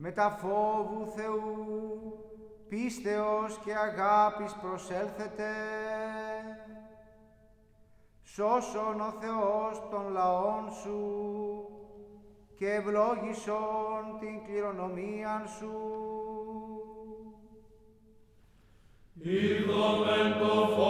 με τα φόβου Θεού, πίστεως και αγάπης προσέλθετε. Σώσον ο Θεός των λαών σου και ευλόγησον την κληρονομία σου. Είδομεν το φόβο.